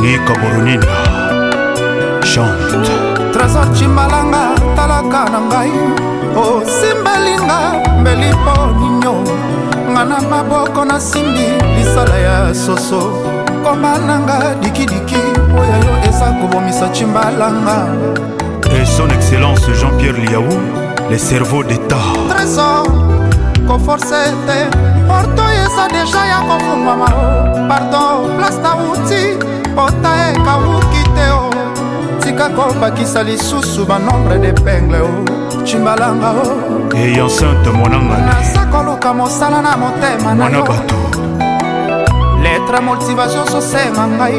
nika boronina chante trésor cimbalanga talaka na ngai osimbelinga mbeli mpo ninyo nga na maboko nasimbi lisala ya soso koma nanga dikidiki oyo yo eza kobomisa cimbalanga Et son excellence Jean-Pierre Liaou, le cerveau d'État. Trésor, koforce te, porto eza deja ya kofungwama o. Pardon, place na uti, pota ekawuki te o. Tika kobakisa lisusu ba nombre d'epingle o. Chimbalanga o. Et enceinte monanga. Naza koluka mosala na motema na yo. Mwana bato. Lettre motivation sosema ngai.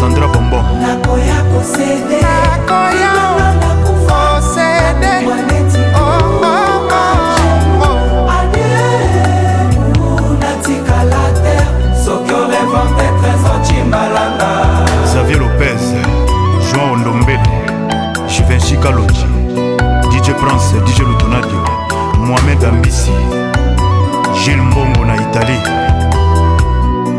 Sandra Bombo Nakoya kosede Nakoya Xavier Lopez, João Ndombele, Givenchy Kalonji, DJ Prince, DJ Lutonadio, Mohamed Ambisi, Gilles Mbongo na Italie.